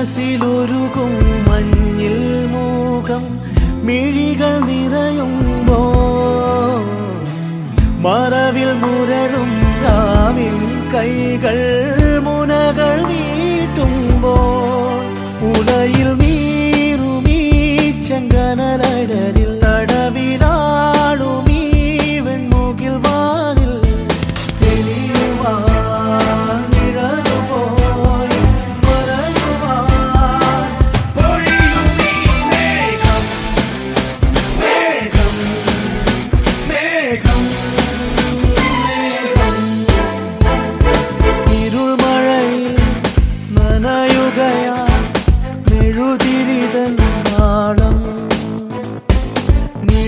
മനസ്സിലൊരുകും മഞ്ഞിൽ മൂകം മിഴികൾ നിറയുമ്പോ മറവിൽ മുരളും രാവിൻ കൈകൾ മുനകൾ നീട്ടുമ്പോ ഉലയിൽ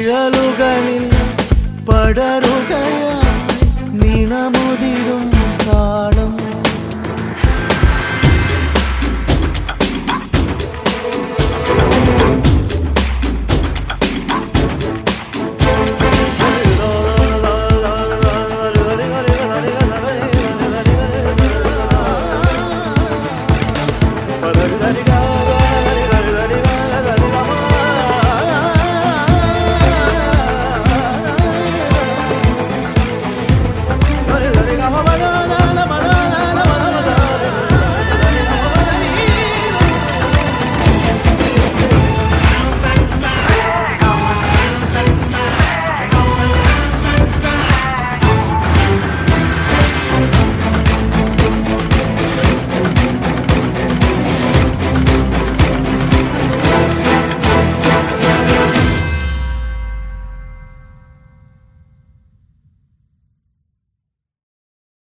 ఇరలుగణి పడరు